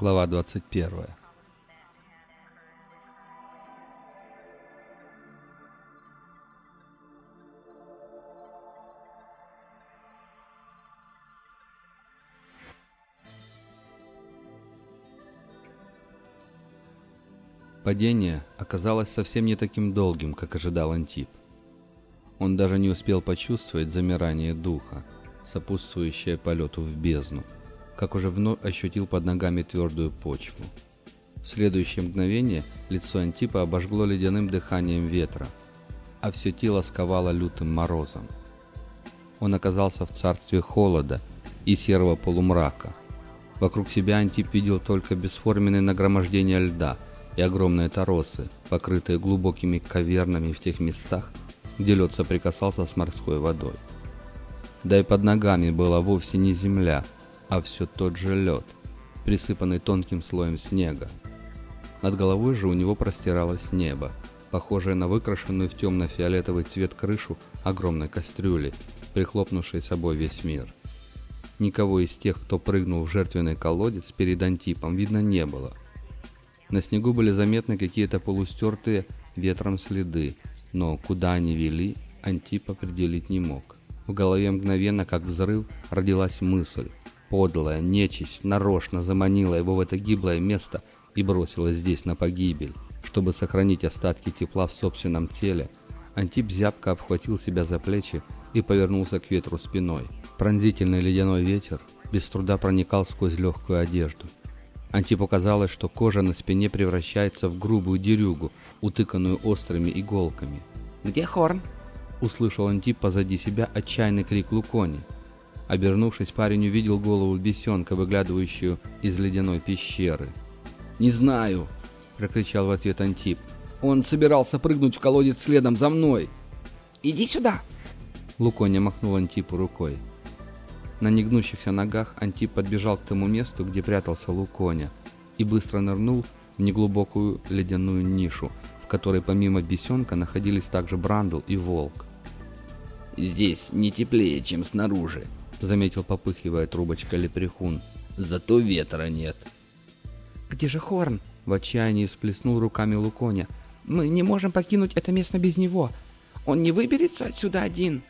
Глава 21. Падение оказалось совсем не таким долгим, как ожидал Антип. Он даже не успел почувствовать замирание духа, сопутствующее полету в бездну, как уже вновь ощутил под ногами твердую почву. В следующее мгновение лицо Антипа обожгло ледяным дыханием ветра, а все тело сковало лютым морозом. Он оказался в царстве холода и серого полумрака. Вокруг себя Антип видел только бесформенное нагромождение льда и огромные торосы, покрытые глубокими кавернами в тех местах, где лед соприкасался с морской водой. Да и под ногами была вовсе не земля, а все тот же лед, присыпанный тонким слоем снега. Над головой же у него простиралось небо, похожее на выкрашенную в темно-фиолетовый цвет крышу огромной кастрюли, прихлопнувшей собой весь мир. Никого из тех, кто прыгнул в жертвенный колодец перед Антипом, видно не было. На снегу были заметны какие-то полустертые ветром следы, но куда они вели, Антип определить не мог. В голове мгновенно, как взрыв, родилась мысль. Подлая нечисть нарочно заманила его в это гиблое место и бросила здесь на погибель. Чтобы сохранить остатки тепла в собственном теле, Антип зябко обхватил себя за плечи и повернулся к ветру спиной. Пронзительный ледяной ветер без труда проникал сквозь легкую одежду. Антипу казалось, что кожа на спине превращается в грубую дерюгу, утыканную острыми иголками. «Где Хорн?» — услышал Антип позади себя отчаянный крик Лукони. Обернувшись, парень увидел голову бесенка, выглядывающую из ледяной пещеры. «Не знаю!» — прокричал в ответ Антип. «Он собирался прыгнуть в колодец следом за мной!» «Иди сюда!» Луконя махнул Антипу рукой. На негнущихся ногах Антип подбежал к тому месту, где прятался Луконя, и быстро нырнул в неглубокую ледяную нишу, в которой помимо бесенка находились также Брандл и Волк. «Здесь не теплее, чем снаружи», — заметил попыхивая трубочка лепрехун. «Зато ветра нет». «Где же Хорн?» — в отчаянии всплеснул руками Луконя. «Мы не можем покинуть это место без него. Он не выберется отсюда один».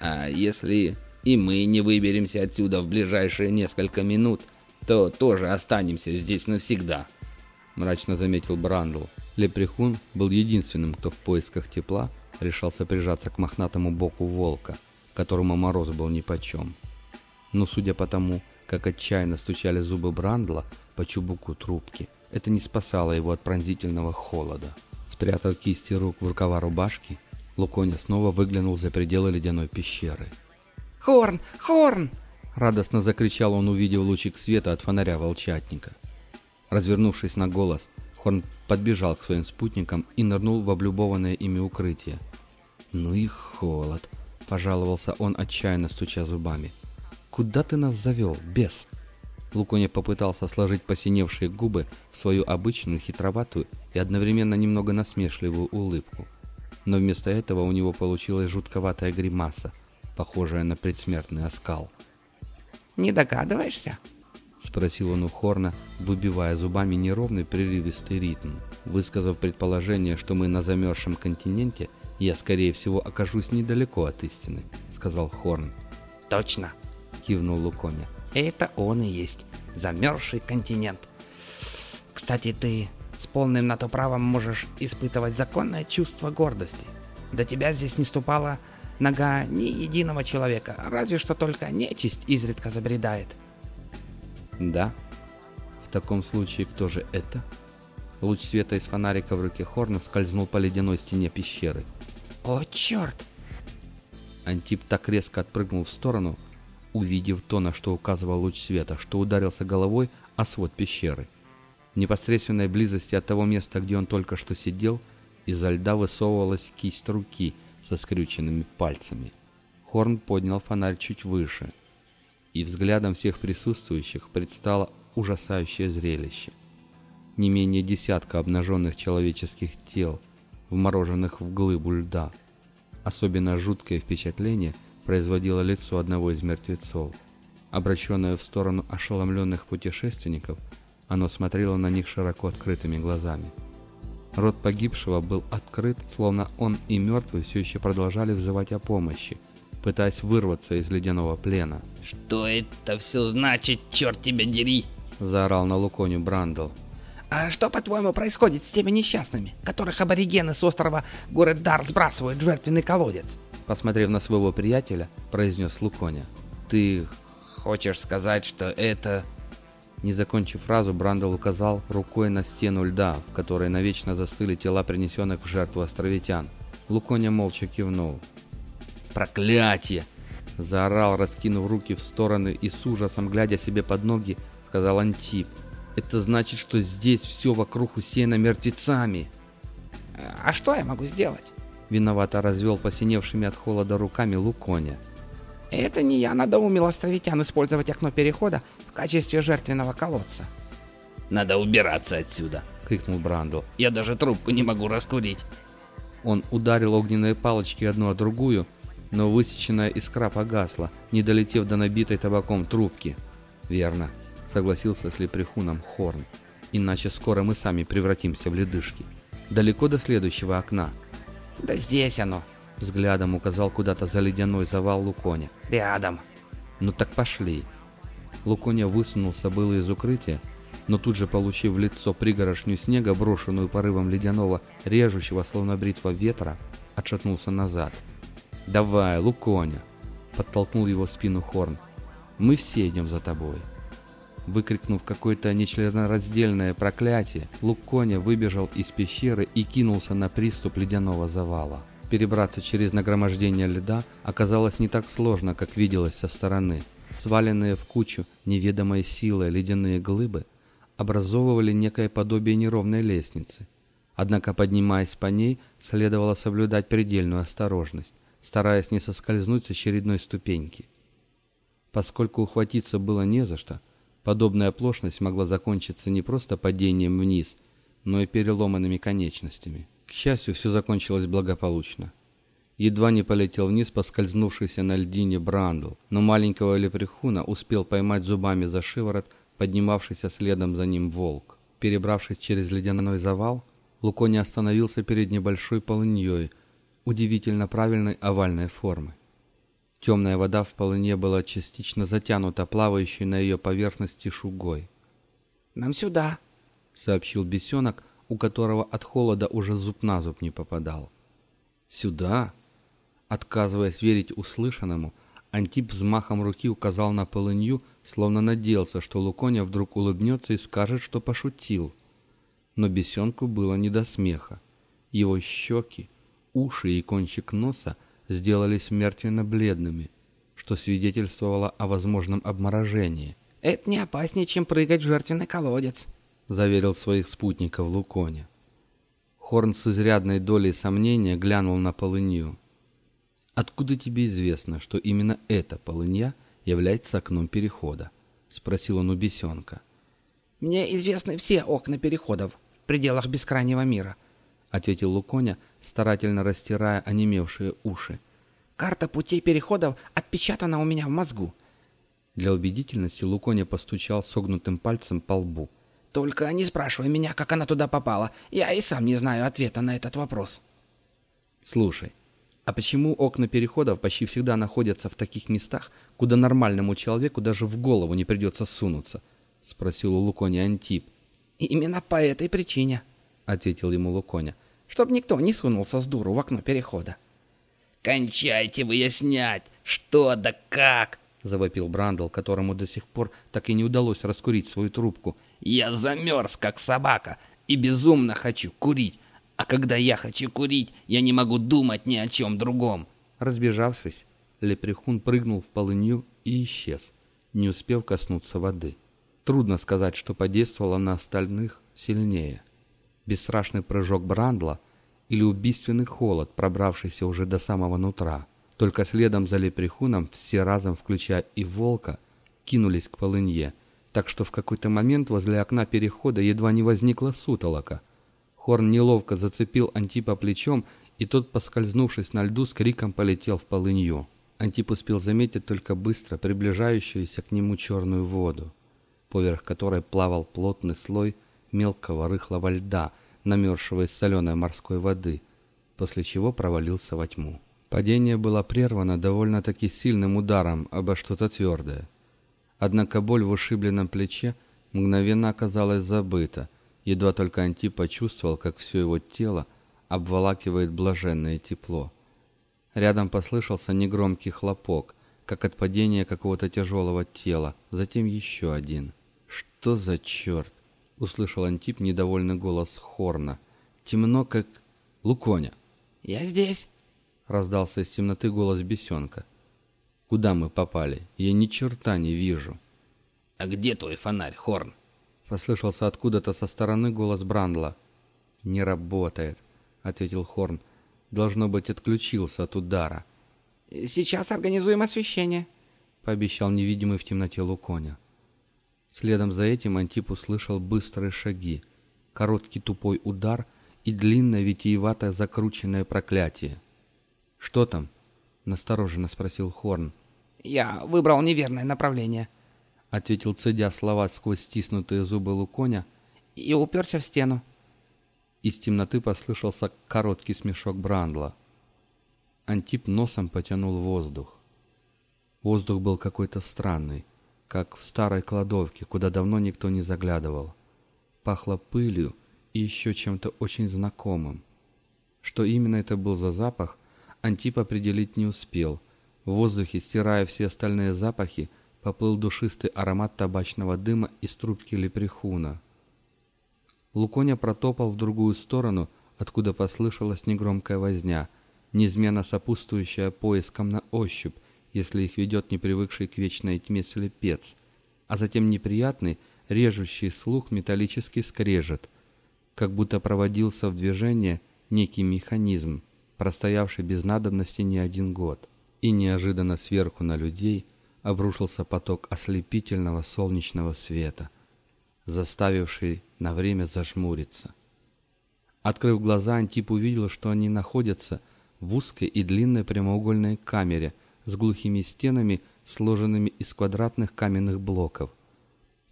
«А если и мы не выберемся отсюда в ближайшие несколько минут, то тоже останемся здесь навсегда», — мрачно заметил Брандл. Лепрехун был единственным, кто в поисках тепла решался прижаться к мохнатому боку волка, которому мороз был нипочем. Но судя по тому, как отчаянно стучали зубы Брандла по чубуку трубки, это не спасало его от пронзительного холода. Спрятав кисти рук в рукава рубашки, Луконя снова выглянул за пределы ледяной пещеры. «Хорн! Хорн!» Радостно закричал он, увидев лучик света от фонаря волчатника. Развернувшись на голос, Хорн подбежал к своим спутникам и нырнул в облюбованное ими укрытие. «Ну и холод!» – пожаловался он, отчаянно стуча зубами. «Куда ты нас завел, бес?» Луконя попытался сложить посиневшие губы в свою обычную хитроватую и одновременно немного насмешливую улыбку. Но вместо этого у него получилась жутковатая гримаса – похожая на предсмертный оскал. «Не догадываешься?» — спросил он у Хорна, выбивая зубами неровный прерывистый ритм. Высказав предположение, что мы на замерзшем континенте, я, скорее всего, окажусь недалеко от истины, — сказал Хорн. «Точно!» — кивнул Луконя. «Это он и есть, замерзший континент. Кстати, ты с полным на то правом можешь испытывать законное чувство гордости. До тебя здесь не ступала нога ни единого человека, разве что только нечисть изредка забредает. Да? В таком случае кто же это? Луч света из фонарика в руке Хорна скользнул по ледяной стене пещеры. О, черт! Антип так резко отпрыгнул в сторону, увидев то, на что указывал луч света, что ударился головой о свод пещеры. В непосредственной близости от того места, где он только что сидел, изо льда высовывалась кисть руки — со скрюченными пальцами. Хорн поднял фонарь чуть выше, и взглядом всех присутствующих предстало ужасающее зрелище. Не менее десятка обнаженных человеческих тел, вмороженных в глыбу льда. Особенно жуткое впечатление производило лицо одного из мертвецов. Обращенное в сторону ошеломленных путешественников, Оно смотрело на них широко открытыми глазами. Рот погибшего был открыт, словно он и мертвый все еще продолжали взывать о помощи, пытаясь вырваться из ледяного плена. «Что это все значит, черт тебя дери?» — заорал на Луконю Брандл. «А что, по-твоему, происходит с теми несчастными, которых аборигены с острова Город-Дар сбрасывают в жертвенный колодец?» Посмотрев на своего приятеля, произнес Луконя. «Ты хочешь сказать, что это...» Не закончив фразу, Брандл указал рукой на стену льда, в которой навечно застыли тела принесенных в жертву островитян. Луконя молча кивнул. «Проклятие!» Заорал, раскинув руки в стороны и с ужасом, глядя себе под ноги, сказал Антип. «Это значит, что здесь все вокруг усеяно мертвецами!» «А что я могу сделать?» Виновато развел посиневшими от холода руками Луконя. Это не я надоумил островитян использовать окно перехода в качестве жертвенного колодца. «Надо убираться отсюда!» — крикнул Брандл. «Я даже трубку не могу раскурить!» Он ударил огненные палочки одну о другую, но высеченная искра погасла, не долетев до набитой табаком трубки. «Верно», — согласился с лепрехуном Хорн. «Иначе скоро мы сами превратимся в ледышки. Далеко до следующего окна». «Да здесь оно», Взглядом указал куда-то за ледяной завал Луконя. «Рядом». «Ну так пошли». Луконя высунулся было из укрытия, но тут же, получив в лицо пригорошню снега, брошенную порывом ледяного, режущего, словно бритва ветра, отшатнулся назад. «Давай, Луконя!» — подтолкнул его в спину Хорн. «Мы все идем за тобой». Выкрикнув какое-то нечленораздельное проклятие, Луконя выбежал из пещеры и кинулся на приступ ледяного завала. Перебраться через нагромождение льда оказалось не так сложно, как виделось со стороны. Сваленные в кучу неведомой силой ледяные глыбы образовывали некое подобие неровной лестницы. Однако, поднимаясь по ней, следовало соблюдать предельную осторожность, стараясь не соскользнуть с очередной ступеньки. Поскольку ухватиться было не за что, подобная оплошность могла закончиться не просто падением вниз, но и переломанными конечностями. К счастью, все закончилось благополучно. Едва не полетел вниз поскользнувшийся на льдине Брандл, но маленького лепрехуна успел поймать зубами за шиворот поднимавшийся следом за ним волк. Перебравшись через ледяной завал, Лукони остановился перед небольшой полыньей, удивительно правильной овальной формы. Темная вода в полыне была частично затянута плавающей на ее поверхности шугой. «Нам сюда», — сообщил бесенок, у которого от холода уже зуб на зуб не попадал. «Сюда?» Отказываясь верить услышанному, Антип взмахом руки указал на полынью, словно надеялся, что Луконя вдруг улыбнется и скажет, что пошутил. Но бесенку было не до смеха. Его щеки, уши и кончик носа сделались мертвенно-бледными, что свидетельствовало о возможном обморожении. «Это не опаснее, чем прыгать в жертвенный колодец», — заверил своих спутников Луконя. Хорн с изрядной долей сомнения глянул на полынью. «Откуда тебе известно, что именно эта полынья является окном перехода?» — спросил он у бесенка. «Мне известны все окна переходов в пределах бескрайнего мира», — ответил Луконя, старательно растирая онемевшие уши. «Карта путей переходов отпечатана у меня в мозгу». Для убедительности Луконя постучал согнутым пальцем по лбу. Только не спрашивай меня, как она туда попала. Я и сам не знаю ответа на этот вопрос. Слушай, а почему окна переходов почти всегда находятся в таких местах, куда нормальному человеку даже в голову не придется сунуться? Спросил у Луконя Антип. Именно по этой причине, ответил ему Луконя. Чтоб никто не сунулся с дуру в окно перехода. «Кончайте выяснять, что да как!» — завопил Брандл, которому до сих пор так и не удалось раскурить свою трубку — я замерз, как собака, и безумно хочу курить. А когда я хочу курить, я не могу думать ни о чем другом. Разбежавшись, лепрехун прыгнул в полынью и исчез, не успев коснуться воды. Трудно сказать, что подействовало на остальных сильнее. Бесстрашный прыжок Брандла или убийственный холод, пробравшийся уже до самого нутра. Только следом за лепрехуном все разом, включая и волка, кинулись к полынье – так что в какой-то момент возле окна перехода едва не возникла сутолока. Хорн неловко зацепил Антипа плечом, и тот, поскользнувшись на льду, с криком полетел в полынью. Антип успел заметить только быстро приближающуюся к нему черную воду. поверх которой плавал плотный слой мелкого рыхлого льда, намерзшего из соленой морской воды, после чего провалился во тьму. Падение было прервано довольно-таки сильным ударом обо что-то твердое. Однако боль в ушибленном плече мгновенно оказалась забыта, едва только Анти почувствовал, как все его тело обволакивает блаженное тепло. Рядом послышался негромкий хлопок, как от падения какого-то тяжелого тела, затем еще один. «Что за черт?» — услышал Антип недовольный голос Хорна. «Темно, как... Луконя!» «Я здесь!» — раздался из темноты голос бесенка. «Куда мы попали? Я ни черта не вижу». «А где твой фонарь, Хорн?» — послышался откуда-то со стороны голос Брандла. «Не работает», — ответил Хорн. «Должно быть, отключился от удара». «Сейчас организуем освещение», — пообещал невидимый в темноте Луконя. Следом за этим Антип услышал быстрые шаги, короткий тупой удар и длинное витиеватое закрученное проклятие. «Что там?» — настороженно спросил Хорн. «Я выбрал неверное направление», — ответил цедя слова сквозь стиснутые зубы Луконя. «И уперся в стену». Из темноты послышался короткий смешок Брандла. Антип носом потянул воздух. Воздух был какой-то странный как в старой кладовке, куда давно никто не заглядывал. Пахло пылью и еще чем-то очень знакомым. Что именно это был за запах, Антип определить не успел. В воздухе, стирая все остальные запахи, поплыл душистый аромат табачного дыма из трубки лепрехуна. Луконя протопал в другую сторону, откуда послышалась негромкая возня, неизменно сопутствующая поиском на ощупь, если их ведет непривыкший к вечной тьме слепец, а затем неприятный, режущий слух металлический скрежет, как будто проводился в движение некий механизм, простоявший без надобности не один год. И неожиданно сверху на людей обрушился поток ослепительного солнечного света, заставивший на время зажмуриться. Открыв глаза, Антип увидел, что они находятся в узкой и длинной прямоугольной камере – с глухими стенами, сложенными из квадратных каменных блоков.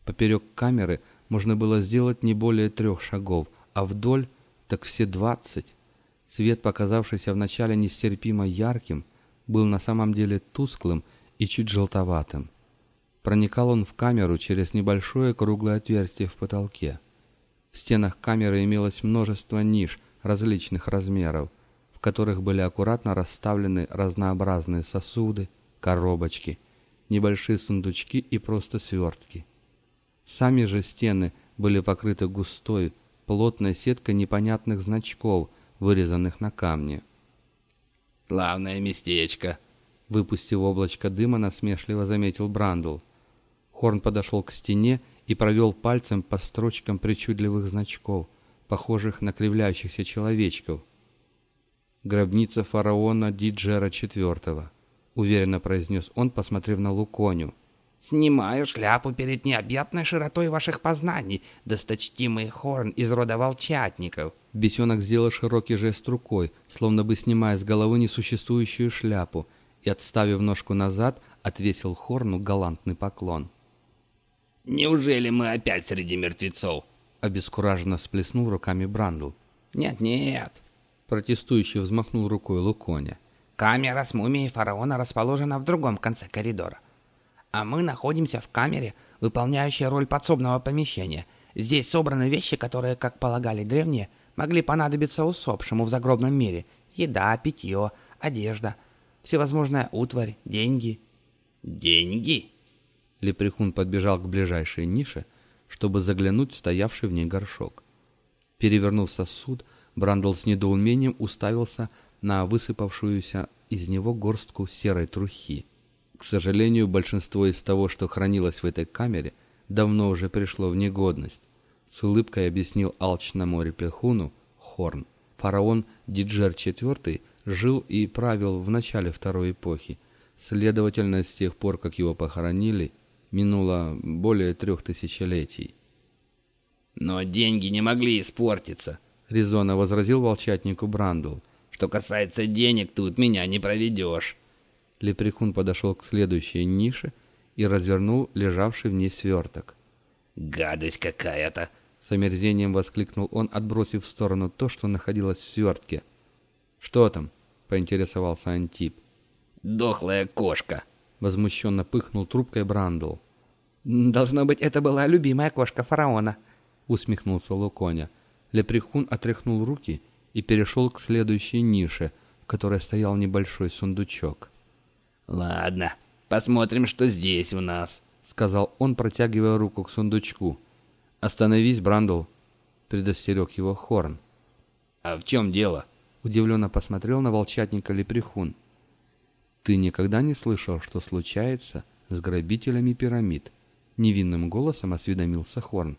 Поперек камеры можно было сделать не более трех шагов, а вдоль так все двадцать. Свет, показавшийся вначале нестерпимо ярким, был на самом деле тусклым и чуть желтоватым. Проникал он в камеру через небольшое круглое отверстие в потолке. В стенах камеры имелось множество ниш различных размеров, которых были аккуратно расставлены разнообразные сосуды, коробочки, небольшие сундучки и просто свертки. Сами же стены были покрыты густой, плотной сеткой непонятных значков, вырезанных на камне. «Славное местечко!» Выпустив облачко дыма, насмешливо заметил Брандл. Хорн подошел к стене и провел пальцем по строчкам причудливых значков, похожих на кривляющихся человечков – гробница фараона Диджера IV», — уверенно произнес он, посмотрев на Луконю. «Снимаю шляпу перед необъятной широтой ваших познаний, досточтимый Хорн из рода волчатников». Бесенок сделал широкий жест рукой, словно бы снимая с головы несуществующую шляпу, и, отставив ножку назад, отвесил Хорну галантный поклон. «Неужели мы опять среди мертвецов?» — обескураженно сплеснул руками Брандл. «Нет-нет», Протестующий взмахнул рукой Луконя. «Камера с мумией фараона расположена в другом конце коридора. А мы находимся в камере, выполняющей роль подсобного помещения. Здесь собраны вещи, которые, как полагали древние, могли понадобиться усопшему в загробном мире. Еда, питье, одежда, всевозможная утварь, деньги». «Деньги?» Лепрехун подбежал к ближайшей нише, чтобы заглянуть в стоявший в ней горшок. Перевернув сосуд, Брандл с недоумением уставился на высыпавшуюся из него горстку серой трухи. К сожалению, большинство из того, что хранилось в этой камере, давно уже пришло в негодность. С улыбкой объяснил алчному реплехуну Хорн. Фараон Диджер IV жил и правил в начале второй эпохи. Следовательно, с тех пор, как его похоронили, минуло более трех тысячелетий. «Но деньги не могли испортиться», — резонно возразил волчатнику Брандл. «Что касается денег, тут меня не проведешь». Лепрехун подошел к следующей нише и развернул лежавший в ней сверток. «Гадость какая-то!» С омерзением воскликнул он, отбросив в сторону то, что находилось в свертке. «Что там?» — поинтересовался Антип. «Дохлая кошка!» — возмущенно пыхнул трубкой Брандл. «Должно быть, это была любимая кошка фараона», — усмехнулся Луконя. Лепрехун отряхнул руки и перешел к следующей нише, в которой стоял небольшой сундучок. «Ладно, посмотрим, что здесь у нас», — сказал он, протягивая руку к сундучку. «Остановись, Брандл», — предостерег его Хорн. «А в чем дело?» — удивленно посмотрел на волчатника Лепрехун. «Ты никогда не слышал, что случается с грабителями пирамид?» — невинным голосом осведомился Хорн.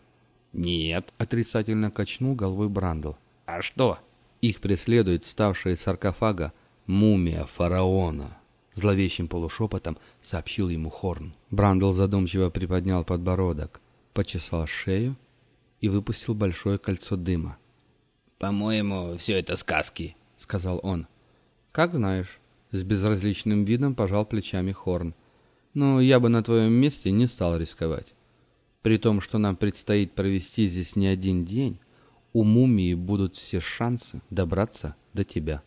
«Нет», — отрицательно качнул головой Брандл. «А что?» «Их преследует ставшая из саркофага мумия фараона», — зловещим полушепотом сообщил ему Хорн. Брандл задумчиво приподнял подбородок, почесал шею и выпустил большое кольцо дыма. «По-моему, все это сказки», — сказал он. «Как знаешь», — с безразличным видом пожал плечами Хорн. «Но я бы на твоем месте не стал рисковать. При том, что нам предстоит провести здесь не один день, у мумии будут все шансы добраться до тебя».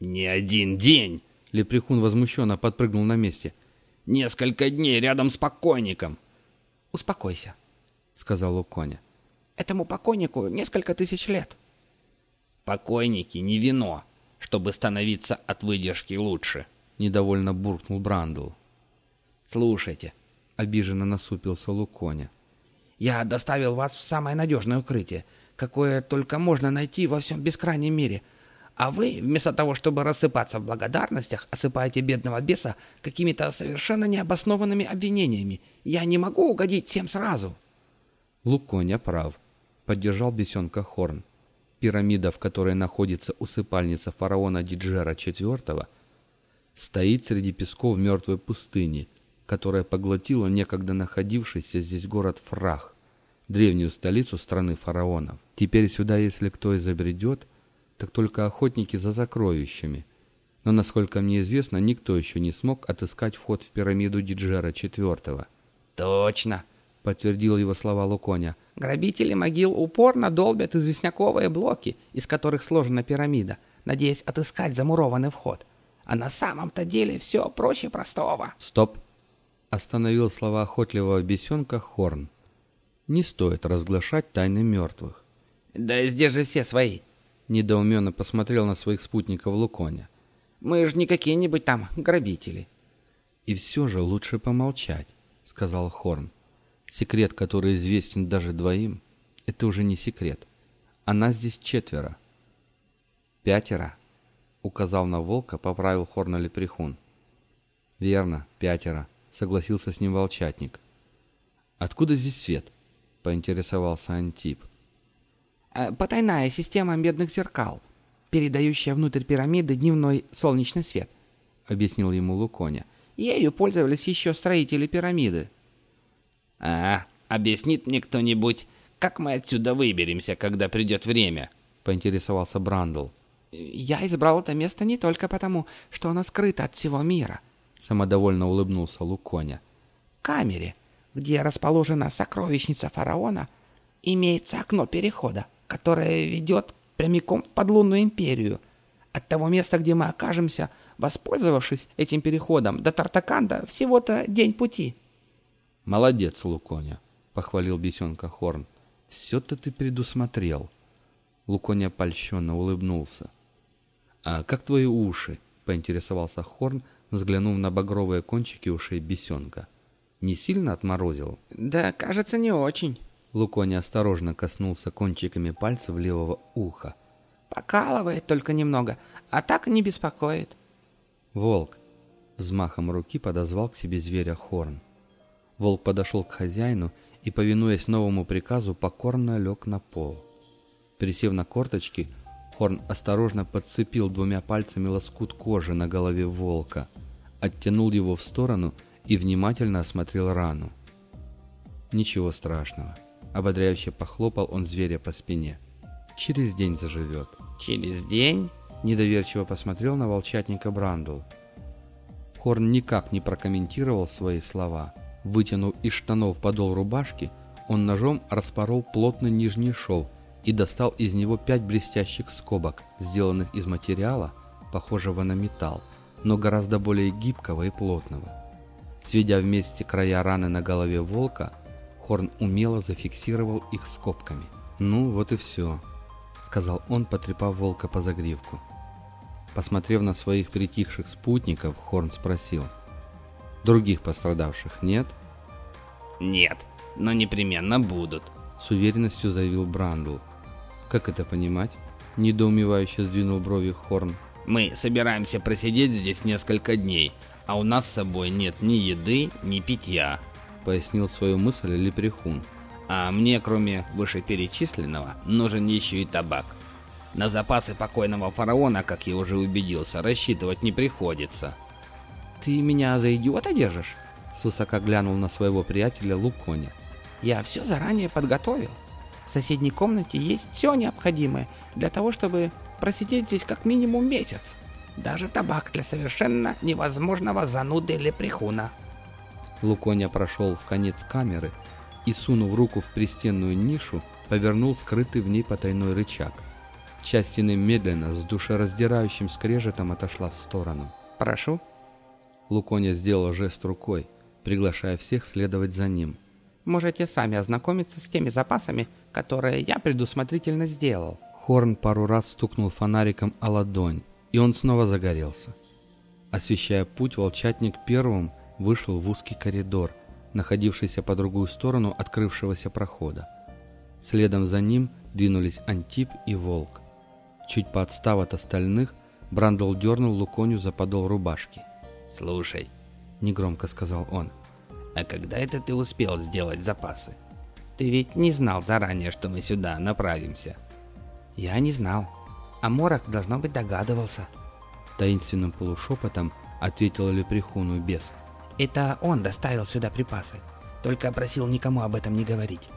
«Не один день!» — Лепрехун возмущенно подпрыгнул на месте. «Несколько дней рядом с покойником!» «Успокойся», — сказал Уконя. «Этому покойнику несколько тысяч лет». «Покойники не вино, чтобы становиться от выдержки лучше», — недовольно буркнул Брандл. «Слушайте», — обиженно насупился Луконя. «Я доставил вас в самое надежное укрытие, какое только можно найти во всем бескрайнем мире. А вы, вместо того, чтобы рассыпаться в благодарностях, осыпаете бедного беса какими-то совершенно необоснованными обвинениями. Я не могу угодить всем сразу». Луконя прав, — поддержал бесенка Хорн. Пирамида, в которой находится усыпальница фараона Диджера IV, стоит среди песков мертвой пустыни, которая поглотила некогда находившийся здесь город Фрах, древнюю столицу страны фараонов. Теперь сюда, если кто и забредет, так только охотники за сокровищами. Но, насколько мне известно, никто еще не смог отыскать вход в пирамиду Диджера IV. «Точно!» — подтвердил его слова Луконя. Грабители могил упорно долбят известняковые блоки, из которых сложена пирамида, надеясь отыскать замурованный вход. А на самом-то деле все проще простого. «Стоп!» — остановил слова охотливого бесенка Хорн. «Не стоит разглашать тайны мертвых». «Да здесь же все свои!» — недоуменно посмотрел на своих спутников Луконя. «Мы же не какие-нибудь там грабители». «И все же лучше помолчать», — сказал Хорн. Секрет, который известен даже двоим, это уже не секрет. А нас здесь четверо. Пятеро, указал на волка, поправил Хорна Лепрехун. Верно, пятеро, согласился с ним волчатник. Откуда здесь свет? Поинтересовался Антип. Потайная система медных зеркал, передающая внутрь пирамиды дневной солнечный свет, объяснил ему Луконя. Ею пользовались еще строители пирамиды. «А, объяснит мне кто-нибудь, как мы отсюда выберемся, когда придет время?» — поинтересовался Брандл. «Я избрал это место не только потому, что оно скрыто от всего мира», — самодовольно улыбнулся Луконя. «В камере, где расположена сокровищница фараона, имеется окно перехода, которое ведет прямиком в подлунную империю. От того места, где мы окажемся, воспользовавшись этим переходом, до Тартаканда всего-то день пути». «Молодец, Луконя», — похвалил бесенка Хорн. «Все-то ты предусмотрел». Луконя польщенно улыбнулся. «А как твои уши?» — поинтересовался Хорн, взглянув на багровые кончики ушей бесенка. «Не сильно отморозил?» «Да, кажется, не очень». Луконя осторожно коснулся кончиками пальцев левого уха. «Покалывает только немного, а так не беспокоит». «Волк!» — взмахом руки подозвал к себе зверя Хорн. Волк подошел к хозяину и, повинуясь новому приказу, покорно лег на пол. Присев на корточки, Хорн осторожно подцепил двумя пальцами лоскут кожи на голове волка, оттянул его в сторону и внимательно осмотрел рану. Ничего страшного. Ободряюще похлопал он зверя по спине. Через день заживет. «Через день?» Недоверчиво посмотрел на волчатника Брандл. Хорн никак не прокомментировал свои слова – Вытянув из штанов подол рубашки, Он ножом распорол плотный нижний шов и достал из него пять блестящих скобок, сделанных из материала, похожего на металл, но гораздо более гибкого и плотного. Сведя вместе края раны на голове волка, Хорн умело зафиксировал их скобками. «Ну, вот и все», — сказал он, потрепав волка по загривку. Посмотрев на своих притихших спутников, Хорн спросил. «Других пострадавших нет?» «Нет, но непременно будут», — с уверенностью заявил Брандл. «Как это понимать?» — недоумевающе сдвинул брови Хорн. «Мы собираемся просидеть здесь несколько дней, а у нас с собой нет ни еды, ни питья», — пояснил свою мысль Лепрехун. «А мне, кроме вышеперечисленного, нужен еще и табак. На запасы покойного фараона, как я уже убедился, рассчитывать не приходится». «Ты меня за идиота держишь?» Сусака глянул на своего приятеля Луконя. «Я все заранее подготовил. В соседней комнате есть все необходимое для того, чтобы просидеть здесь как минимум месяц. Даже табак для совершенно невозможного зануды лепрехуна». Луконя прошел в конец камеры и, сунув руку в пристенную нишу, повернул скрытый в ней потайной рычаг. Часть стены медленно, с душераздирающим скрежетом отошла в сторону. «Прошу». Луконя сделал жест рукой, приглашая всех следовать за ним. «Можете сами ознакомиться с теми запасами, которые я предусмотрительно сделал». Хорн пару раз стукнул фонариком о ладонь, и он снова загорелся. Освещая путь, волчатник первым вышел в узкий коридор, находившийся по другую сторону открывшегося прохода. Следом за ним двинулись Антип и Волк. Чуть поотстав от остальных, Брандл дернул Луконю за подол рубашки. «Слушай», — негромко сказал он, — «а когда это ты успел сделать запасы? Ты ведь не знал заранее, что мы сюда направимся». «Я не знал. А Морок, должно быть, догадывался». Таинственным полушепотом ответил Лепрехуну бес. «Это он доставил сюда припасы. Только просил никому об этом не говорить.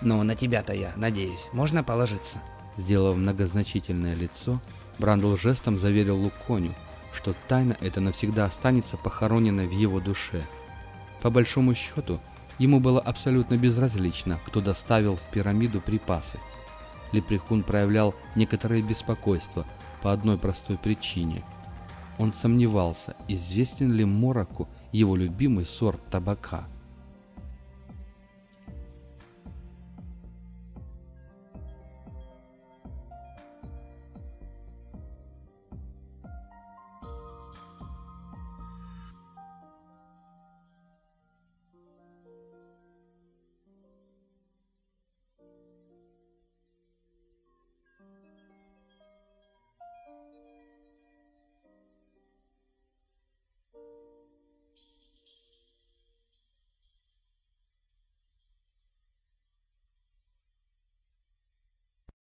Но на тебя-то я, надеюсь, можно положиться?» Сделав многозначительное лицо, Брандл жестом заверил Луконю, что тайна эта навсегда останется похороненной в его душе. По большому счету, ему было абсолютно безразлично, кто доставил в пирамиду припасы. Лепрехун проявлял некоторое беспокойство по одной простой причине. Он сомневался, известен ли Мороку его любимый сорт табака –